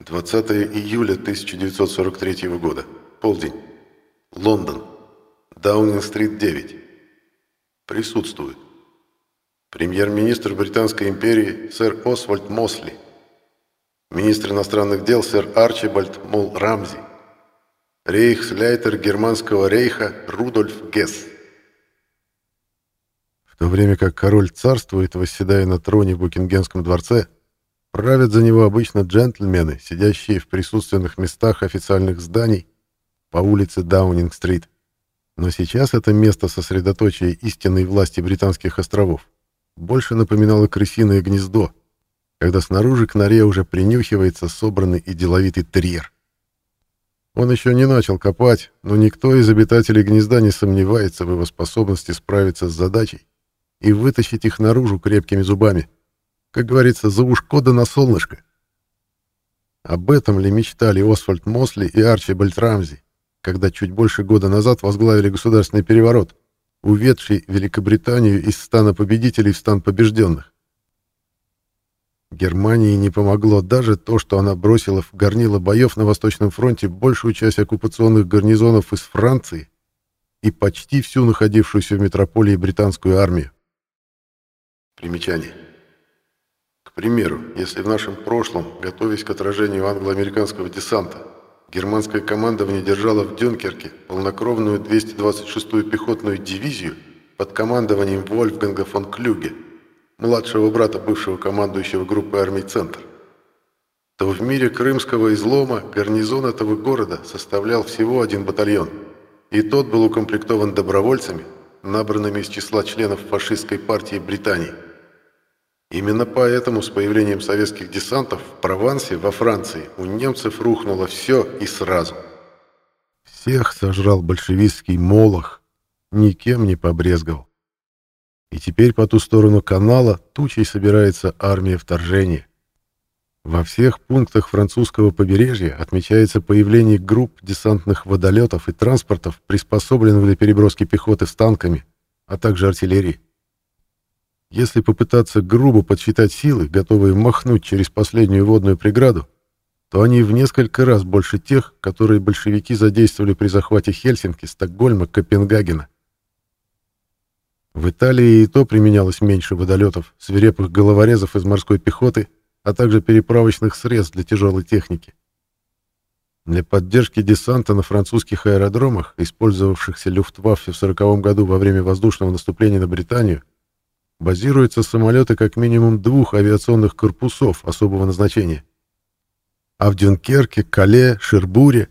20 июля 1943 года. Полдень. Лондон. Даунинг-стрит 9. Присутствует. Премьер-министр Британской империи сэр Освальд Мосли. Министр иностранных дел сэр Арчибальд Мол Рамзи. Рейхсляйтер Германского рейха Рудольф Гесс. В то время как король царствует, восседая на троне в Букингемском дворце, правят за него обычно джентльмены, сидящие в присутственных местах официальных зданий по улице Даунинг-стрит. Но сейчас это место сосредоточия истинной власти британских островов больше напоминало крысиное гнездо, когда снаружи к норе уже принюхивается собранный и деловитый терьер. Он еще не начал копать, но никто из обитателей гнезда не сомневается в его способности справиться с задачей и вытащить их наружу крепкими зубами. Как говорится, за ушко да на солнышко. Об этом ли мечтали Освальд Мосли и Арчибальд Рамзи, когда чуть больше года назад возглавили государственный переворот, уведший Великобританию из стана победителей в стан побежденных? Германии не помогло даже то, что она бросила в горнило боев на Восточном фронте большую часть оккупационных гарнизонов из Франции и почти всю находившуюся в метрополии британскую армию. Примечание. Примеру, если в нашем прошлом, готовясь к отражению англо-американского десанта, германское командование держало в Дюнкерке полнокровную 226-ю пехотную дивизию под командованием Вольфганга фон Клюге, младшего брата бывшего командующего группы армий «Центр», то в мире крымского излома гарнизон этого города составлял всего один батальон, и тот был укомплектован добровольцами, набранными из числа членов фашистской партии Британии. Именно поэтому с появлением советских десантов в Провансе, во Франции, у немцев рухнуло все и сразу. Всех сожрал большевистский молох, никем не побрезговал. И теперь по ту сторону канала тучей собирается армия вторжения. Во всех пунктах французского побережья отмечается появление групп десантных водолетов и транспортов, приспособленных для переброски пехоты с танками, а также артиллерии. Если попытаться грубо подсчитать силы, готовые махнуть через последнюю водную преграду, то они в несколько раз больше тех, которые большевики задействовали при захвате Хельсинки, Стокгольма, Копенгагена. В Италии и то применялось меньше водолетов, свирепых головорезов из морской пехоты, а также переправочных средств для тяжелой техники. Для поддержки десанта на французских аэродромах, использовавшихся Люфтваффе в 1940 году во время воздушного наступления на Британию, базируются самолеты как минимум двух авиационных корпусов особого назначения. А в Дюнкерке, Кале, Шербуре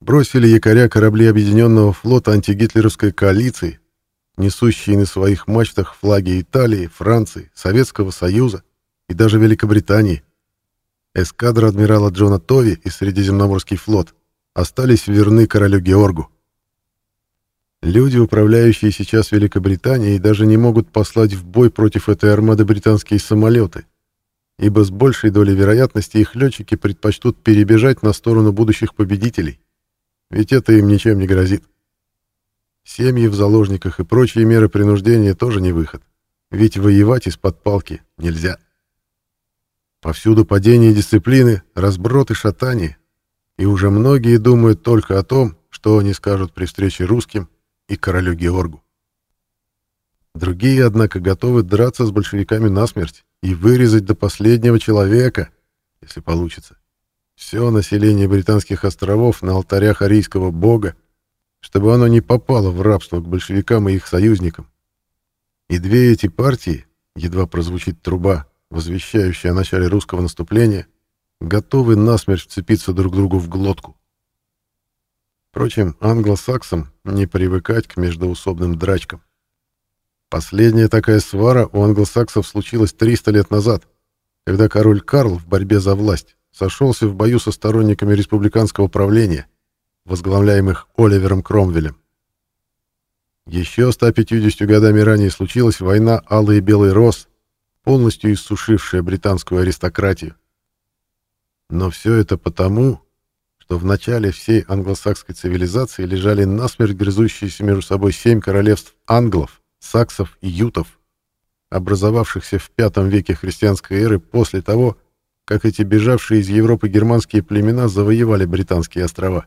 бросили якоря корабли Объединенного флота антигитлеровской коалиции, несущие на своих мачтах флаги Италии, Франции, Советского Союза и даже Великобритании. Эскадра адмирала Джона Тови и Средиземноморский флот остались верны королю Георгу. Люди, управляющие сейчас Великобританией, даже не могут послать в бой против этой армады британские самолеты, ибо с большей долей вероятности их летчики предпочтут перебежать на сторону будущих победителей, ведь это им ничем не грозит. Семьи в заложниках и прочие меры принуждения тоже не выход, ведь воевать из-под палки нельзя. Повсюду падение дисциплины, разброд и шатание, и уже многие думают только о том, что они скажут при встрече русским и королю Георгу. Другие, однако, готовы драться с большевиками насмерть и вырезать до последнего человека, если получится, все население британских островов на алтарях арийского бога, чтобы оно не попало в рабство к большевикам и их союзникам. И две эти партии, едва прозвучит труба, возвещающая о начале русского наступления, готовы насмерть вцепиться друг другу в глотку. Впрочем, англосаксам не привыкать к междоусобным драчкам. Последняя такая свара у англосаксов случилась 300 лет назад, когда король Карл в борьбе за власть сошелся в бою со сторонниками республиканского правления, возглавляемых Оливером Кромвелем. Еще 150 годами ранее случилась война Алый и Белый Рос, полностью иссушившая британскую аристократию. Но все это потому, что в начале всей англосакской цивилизации лежали насмерть грызущиеся между собой семь королевств англов, саксов и ютов, образовавшихся в V веке христианской эры после того, как эти бежавшие из Европы германские племена завоевали британские острова.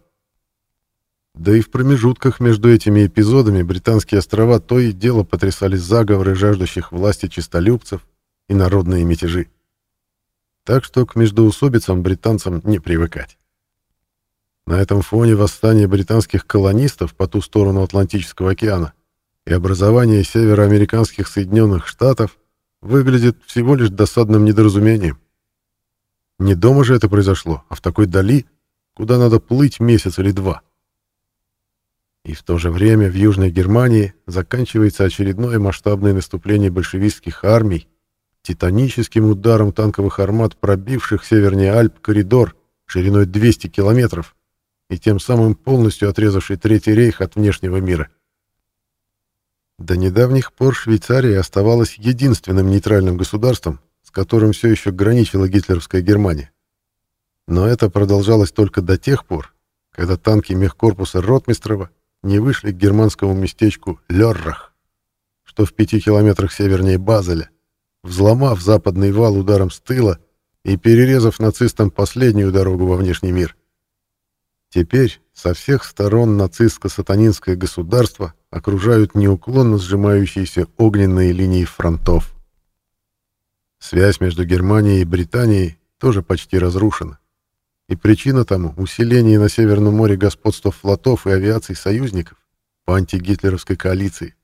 Да и в промежутках между этими эпизодами британские острова то и дело потрясали заговоры жаждущих власти честолюбцев и народные мятежи. Так что к междоусобицам британцам не привыкать. На этом фоне восстание британских колонистов по ту сторону Атлантического океана и образование североамериканских Соединенных Штатов выглядит всего лишь досадным недоразумением. Не дома же это произошло, а в такой дали, куда надо плыть месяц или два. И в то же время в Южной Германии заканчивается очередное масштабное наступление большевистских армий, титаническим ударом танковых армат, пробивших севернее Альп коридор шириной 200 километров и тем самым полностью отрезавший Третий рейх от внешнего мира. До недавних пор Швейцария оставалась единственным нейтральным государством, с которым все еще граничила гитлеровская Германия. Но это продолжалось только до тех пор, когда танки мехкорпуса Ротмистрова не вышли к германскому местечку Леррах, что в пяти километрах севернее Базеля, взломав западный вал ударом с тыла и перерезав нацистам последнюю дорогу во внешний мир. Теперь со всех сторон нацистско-сатанинское государство окружают неуклонно сжимающиеся огненные линии фронтов. Связь между Германией и Британией тоже почти разрушена и причина тому — усиление на Северном море господства флотов и авиации союзников по антигитлеровской коалиции.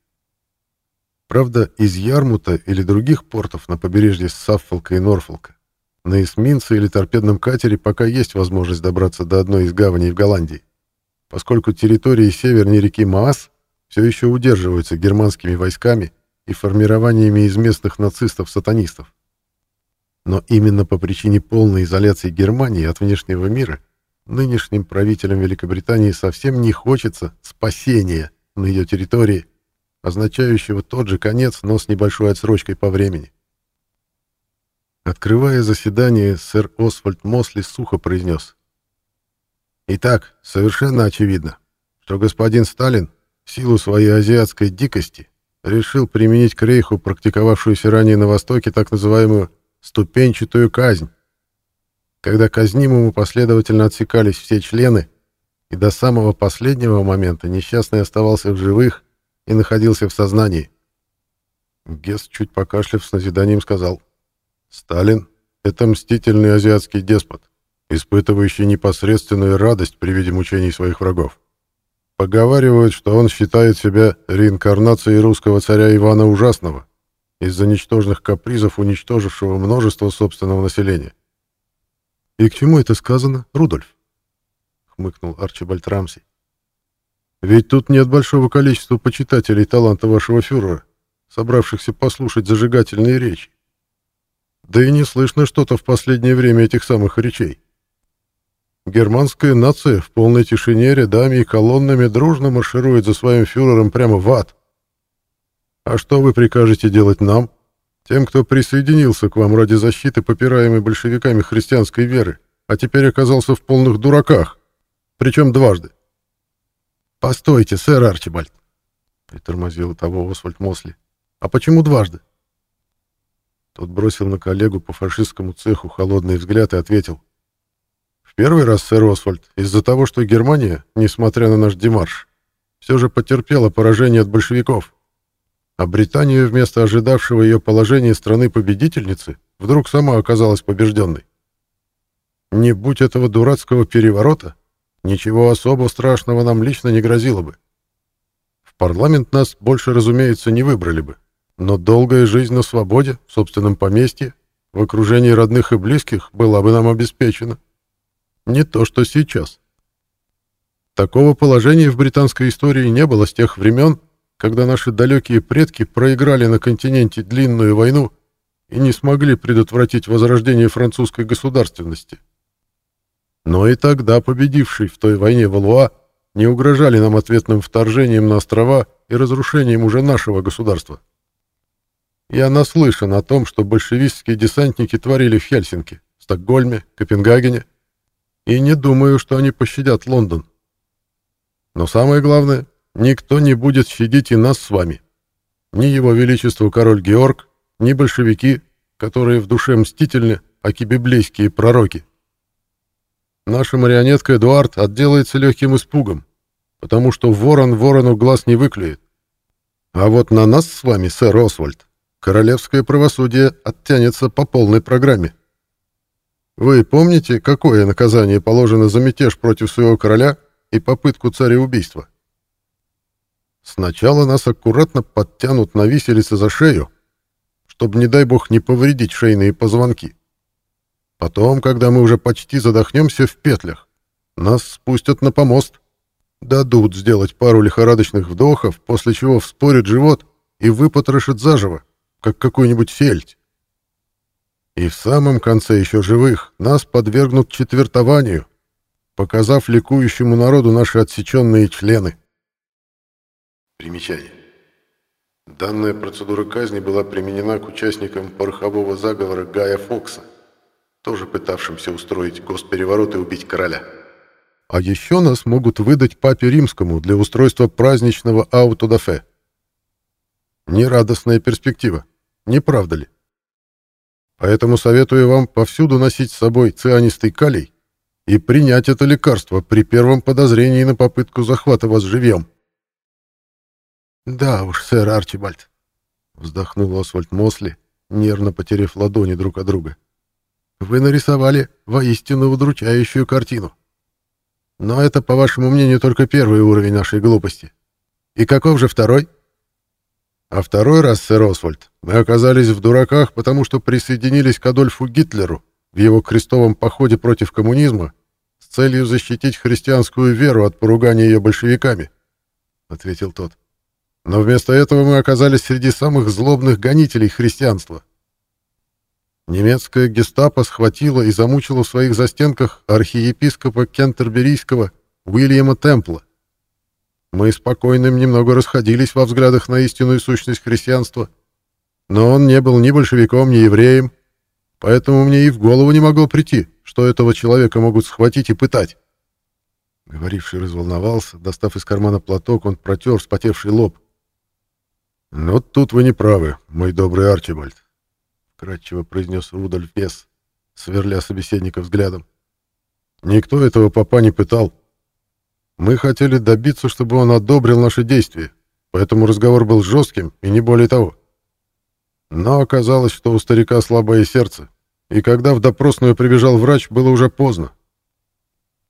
Правда, из Ярмута или других портов на побережье Саффолка и Норфолка на эсминце или торпедном катере пока есть возможность добраться до одной из гаваней в Голландии, поскольку территории северней реки Маас все еще удерживаются германскими войсками и формированиями из местных нацистов-сатанистов. Но именно по причине полной изоляции Германии от внешнего мира нынешним правителям Великобритании совсем не хочется спасения на ее территории, означающего тот же конец, но с небольшой отсрочкой по времени. Открывая заседание, сэр Освальд Мосли сухо произнес. «Итак, совершенно очевидно, что господин Сталин, в силу своей азиатской дикости, решил применить к Рейху практиковавшуюся ранее на Востоке так называемую ступенчатую казнь, когда казнимому последовательно отсекались все члены, и до самого последнего момента несчастный оставался в живых и находился в сознании. Гесс, чуть покашляв с назиданием, сказал, «Сталин — это мстительный азиатский деспот, испытывающий непосредственную радость при виде мучений своих врагов. Поговаривают, что он считает себя реинкарнацией русского царя Ивана Ужасного, из-за ничтожных капризов, уничтожившего множество собственного населения. «И к чему это сказано, Рудольф?» — хмыкнул Арчибальд Рамси. «Ведь тут нет большого количества почитателей таланта вашего фюрера, собравшихся послушать зажигательные речи. Да и не слышно что-то в последнее время этих самых речей. Германская нация в полной тишине рядами и колоннами дружно марширует за своим фюрером прямо в ад. А что вы прикажете делать нам, тем, кто присоединился к вам ради защиты попираемой большевиками христианской веры, а теперь оказался в полных дураках, причем дважды? «Постойте, сэр Арчибальд», — притормозил того Освальд Мосли. «А почему дважды?» Тот бросил на коллегу по фашистскому цеху холодный взгляд и ответил. «В первый раз, сэр Освальд, из-за того, что Германия, несмотря на наш демарш, все же потерпела поражение от большевиков а Британия вместо ожидавшего ее положения страны-победительницы вдруг сама оказалась побежденной. Не будь этого дурацкого переворота, ничего особо страшного нам лично не грозило бы. В парламент нас больше, разумеется, не выбрали бы, но долгая жизнь на свободе, в собственном поместье, в окружении родных и близких была бы нам обеспечена. Не то, что сейчас. Такого положения в британской истории не было с тех времен, когда наши далекие предки проиграли на континенте длинную войну и не смогли предотвратить возрождение французской государственности. Но и тогда победивший в той войне Валуа не угрожали нам ответным вторжением на острова и разрушением уже нашего государства. Я наслышан о том, что большевистские десантники творили в Хельсинки, Стокгольме, Копенгагене, и не думаю, что они пощадят Лондон. Но самое главное — Никто не будет щадить и нас с вами. Ни его величество король Георг, ни большевики, которые в душе мстительны, аки библейские пророки. Наша марионетка Эдуард отделается легким испугом, потому что ворон ворону глаз не выклюет. А вот на нас с вами, сэр Освальд, королевское правосудие оттянется по полной программе. Вы помните, какое наказание положено за мятеж против своего короля и попытку цареубийства? Сначала нас аккуратно подтянут на виселице за шею, чтобы, не дай бог, не повредить шейные позвонки. Потом, когда мы уже почти задохнемся в петлях, нас спустят на помост, дадут сделать пару лихорадочных вдохов, после чего вспорят живот и выпотрошат заживо, как какой-нибудь фельдь. И в самом конце еще живых нас подвергнут четвертованию, показав ликующему народу наши отсеченные члены. Примечание. Данная процедура казни была применена к участникам порохового заговора Гая Фокса, тоже пытавшимся устроить госпереворот и убить короля. А еще нас могут выдать папе римскому для устройства праздничного аутодафе. Нерадостная перспектива, не правда ли? Поэтому советую вам повсюду носить с собой цианистый калий и принять это лекарство при первом подозрении на попытку захвата вас живьем. «Да уж, сэр Арчибальд», — вздохнул Освальд Мосли, нервно потеряв ладони друг от друга. «Вы нарисовали воистину удручающую картину. Но это, по вашему мнению, только первый уровень нашей глупости. И каков же второй?» А второй раз, сэр Освальд, мы оказались в дураках, потому что присоединились к Адольфу Гитлеру в его крестовом походе против коммунизма с целью защитить христианскую веру от поругания ее большевиками, — ответил тот. Но вместо этого мы оказались среди самых злобных гонителей христианства. Немецкая гестапо схватила и замучила в своих застенках архиепископа Кентерберийского Уильяма Темпла, мы спокойным немного расходились во взглядах на истинную сущность христианства, но он не был ни большевиком, ни евреем, поэтому мне и в голову не могло прийти, что этого человека могут схватить и пытать. Говоривший разволновался, достав из кармана платок, он протер вспотевший лоб. «Но «Ну, тут вы не правы, мой добрый Арчибальд», — кратчево произнес Рудольф Вес, сверля собеседника взглядом. «Никто этого папа не пытал. Мы хотели добиться, чтобы он одобрил наши действия, поэтому разговор был жестким и не более того. Но оказалось, что у старика слабое сердце, и когда в допросную прибежал врач, было уже поздно.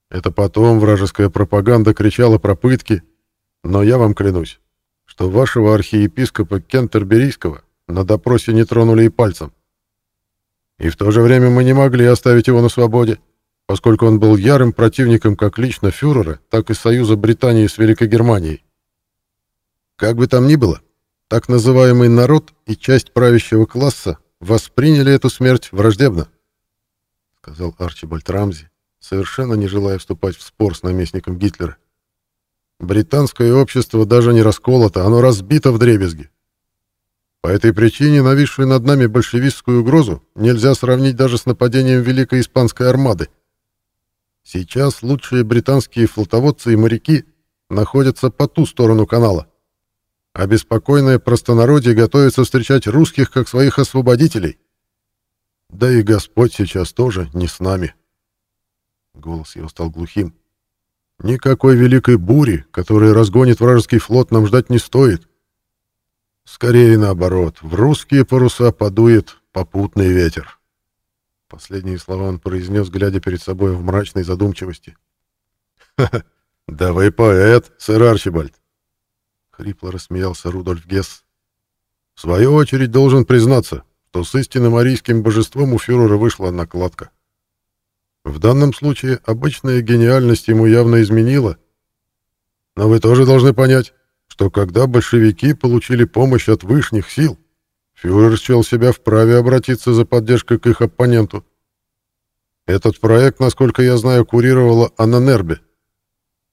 Это потом вражеская пропаганда кричала про пытки, но я вам клянусь, что вашего архиепископа Кентерберийского на допросе не тронули и пальцем. И в то же время мы не могли оставить его на свободе поскольку он был ярым противником как лично фюрера, так и союза Британии с Великой Германией. Как бы там ни было, так называемый народ и часть правящего класса восприняли эту смерть враждебно, сказал Арчибальд Рамзи, совершенно не желая вступать в спор с наместником Гитлера. Британское общество даже не расколото, оно разбито в дребезги. По этой причине нависшую над нами большевистскую угрозу нельзя сравнить даже с нападением Великой Испанской армады. Сейчас лучшие британские флотоводцы и моряки находятся по ту сторону канала. А беспокойное простонародье готовится встречать русских как своих освободителей. Да и Господь сейчас тоже не с нами. Голос его стал глухим. Никакой великой бури, которая разгонит вражеский флот, нам ждать не стоит. Скорее наоборот, в русские паруса подует попутный ветер. Последние слова он произнес, глядя перед собой в мрачной задумчивости. «Ха-ха, да вы поэт, сэр Арчибальд!» Хрипло рассмеялся Рудольф Гесс. «В свою очередь должен признаться, что с истинным арийским божеством у фюрера вышла накладка. В данном случае обычная гениальность ему явно изменила. Но вы тоже должны понять, что когда большевики получили помощь от высших сил, Фюрер счел себя вправе обратиться за поддержкой к их оппоненту. Этот проект, насколько я знаю, курировала Ананербе.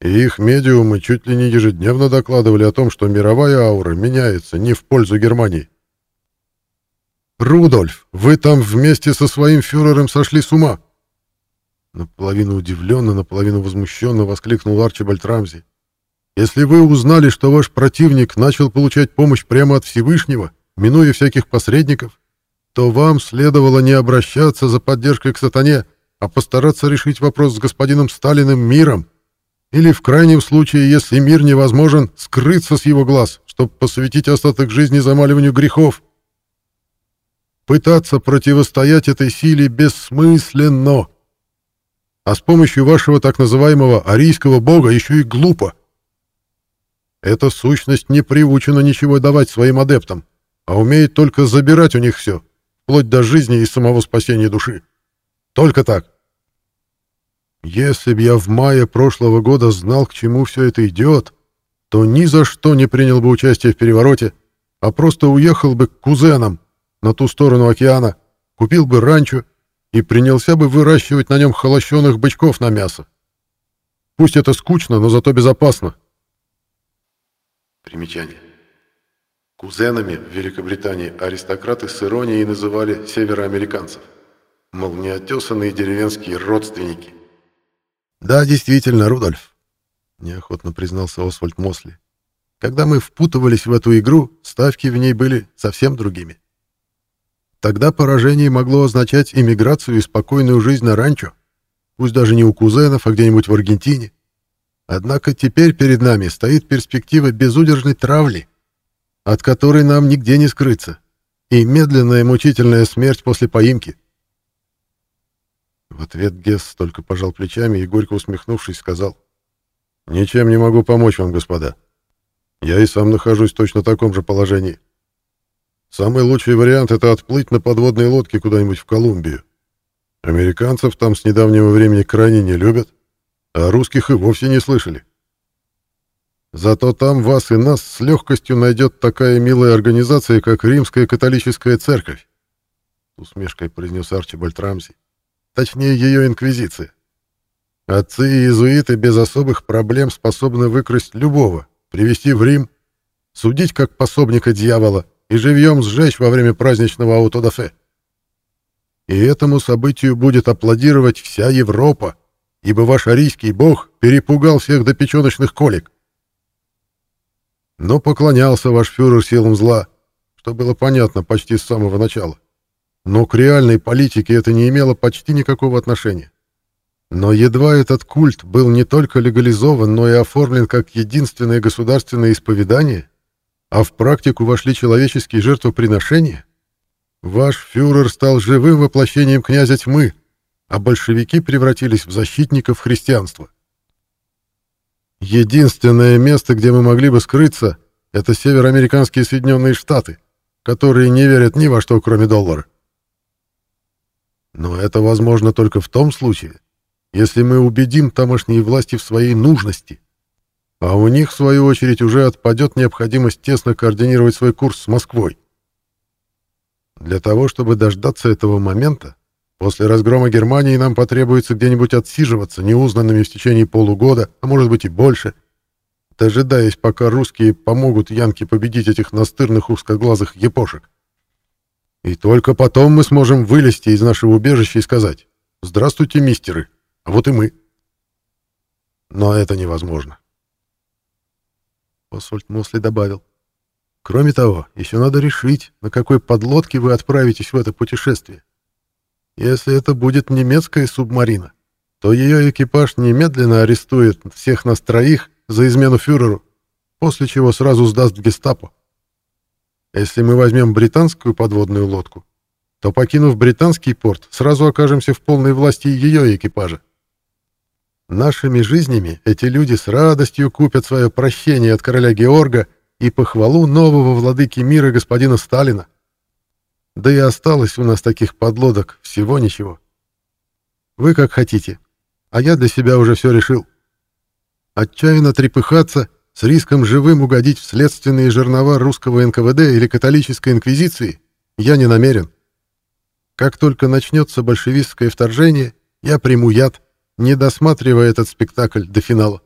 И их медиумы чуть ли не ежедневно докладывали о том, что мировая аура меняется не в пользу Германии. «Рудольф, вы там вместе со своим фюрером сошли с ума!» Наполовину удивленно, наполовину возмущенно воскликнул Арчибальд Рамзи. «Если вы узнали, что ваш противник начал получать помощь прямо от Всевышнего, минуя всяких посредников, то вам следовало не обращаться за поддержкой к сатане, а постараться решить вопрос с господином Сталиным миром, или в крайнем случае, если мир невозможен, скрыться с его глаз, чтобы посвятить остаток жизни замаливанию грехов. Пытаться противостоять этой силе бессмысленно. А с помощью вашего так называемого арийского бога еще и глупо. Эта сущность не приучена ничего давать своим адептам, а умеет только забирать у них все, вплоть до жизни и самого спасения души. Только так. Если б я в мае прошлого года знал, к чему все это идет, то ни за что не принял бы участие в перевороте, а просто уехал бы к кузенам на ту сторону океана, купил бы ранчо и принялся бы выращивать на нем холощенных бычков на мясо. Пусть это скучно, но зато безопасно. Примечание. Кузенами в Великобритании аристократы с иронией называли североамериканцев. Мол, неотесанные деревенские родственники. «Да, действительно, Рудольф», — неохотно признался Освальд Мосли. «Когда мы впутывались в эту игру, ставки в ней были совсем другими. Тогда поражение могло означать иммиграцию и спокойную жизнь на ранчо, пусть даже не у кузенов, а где-нибудь в Аргентине. Однако теперь перед нами стоит перспектива безудержной травли, от которой нам нигде не скрыться, и медленная мучительная смерть после поимки. В ответ Гесс только пожал плечами и, горько усмехнувшись, сказал, «Ничем не могу помочь вам, господа. Я и сам нахожусь в точно таком же положении. Самый лучший вариант — это отплыть на подводной лодке куда-нибудь в Колумбию. Американцев там с недавнего времени крайне не любят, а русских и вовсе не слышали. Зато там вас и нас с легкостью найдет такая милая организация, как Римская католическая церковь, — усмешкой произнес Арчибальд Рамзи. Точнее, ее инквизиция. Отцы и иезуиты без особых проблем способны выкрасть любого, привести в Рим, судить как пособника дьявола и живьем сжечь во время праздничного аутодафе. И этому событию будет аплодировать вся Европа, ибо ваш арийский бог перепугал всех до печеночных колик. Но поклонялся ваш фюрер силам зла, что было понятно почти с самого начала. Но к реальной политике это не имело почти никакого отношения. Но едва этот культ был не только легализован, но и оформлен как единственное государственное исповедание, а в практику вошли человеческие жертвоприношения, ваш фюрер стал живым воплощением князя тьмы, а большевики превратились в защитников христианства. Единственное место, где мы могли бы скрыться, это североамериканские Соединенные Штаты, которые не верят ни во что, кроме доллара. Но это возможно только в том случае, если мы убедим тамошние власти в своей нужности, а у них, в свою очередь, уже отпадет необходимость тесно координировать свой курс с Москвой. Для того, чтобы дождаться этого момента, после разгрома Германии нам потребуется где-нибудь отсиживаться неузнанными в течение полугода, а может быть и больше, дожидаясь, пока русские помогут Янке победить этих настырных узкоглазых епошек. И только потом мы сможем вылезти из нашего убежища и сказать «Здравствуйте, мистеры, а вот и мы». Но это невозможно. Посольт Мосли добавил. Кроме того, еще надо решить, на какой подлодке вы отправитесь в это путешествие. Если это будет немецкая субмарина, то ее экипаж немедленно арестует всех нас троих за измену фюреру, после чего сразу сдаст гестапо. Если мы возьмем британскую подводную лодку, то, покинув британский порт, сразу окажемся в полной власти ее экипажа. Нашими жизнями эти люди с радостью купят свое прощение от короля Георга и похвалу нового владыки мира господина Сталина. Да и осталось у нас таких подлодок всего ничего. Вы как хотите, а я для себя уже все решил. Отчаянно трепыхаться с риском живым угодить в следственные жернова русского НКВД или католической инквизиции я не намерен. Как только начнется большевистское вторжение, я приму яд, не досматривая этот спектакль до финала.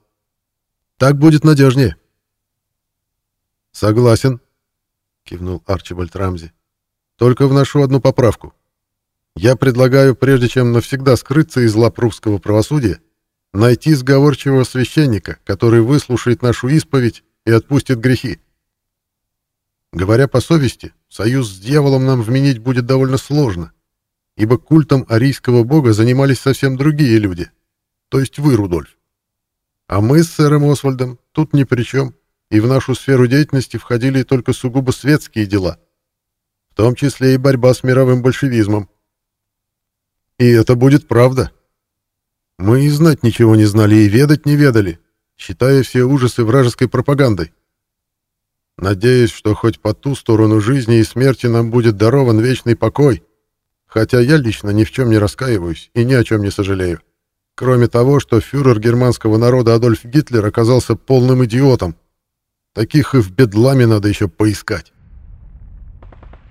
Так будет надежнее. Согласен, кивнул Арчибальд Рамзи. Только вношу одну поправку. Я предлагаю, прежде чем навсегда скрыться из лап русского правосудия, найти сговорчивого священника, который выслушает нашу исповедь и отпустит грехи. Говоря по совести, союз с дьяволом нам вменить будет довольно сложно, ибо культом арийского бога занимались совсем другие люди, то есть вы, Рудольф. А мы с сэром Освальдом тут ни при чем, и в нашу сферу деятельности входили только сугубо светские дела, том числе и борьба с мировым большевизмом. И это будет правда. Мы и знать ничего не знали, и ведать не ведали, считая все ужасы вражеской пропагандой. Надеюсь, что хоть по ту сторону жизни и смерти нам будет дарован вечный покой, хотя я лично ни в чем не раскаиваюсь и ни о чем не сожалею. Кроме того, что фюрер германского народа Адольф Гитлер оказался полным идиотом. Таких и в бедламе надо еще поискать.